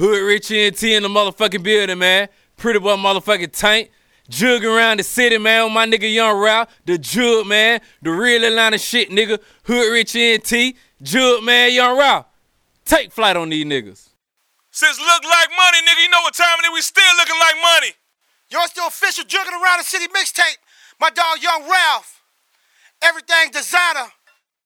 Hood Rich NT in the motherfucking building, man. Pretty boy motherfucking tank. Jug around the city, man, with my nigga Young Ralph. The Jug, man. The real Atlanta shit, nigga. Hood Rich NT. Jug, man, Young Ralph. Take flight on these niggas. Since look like money, nigga, you know what time it is. We still looking like money. Yours still official jugging around the city mixtape. My dog Young Ralph. Everything designer.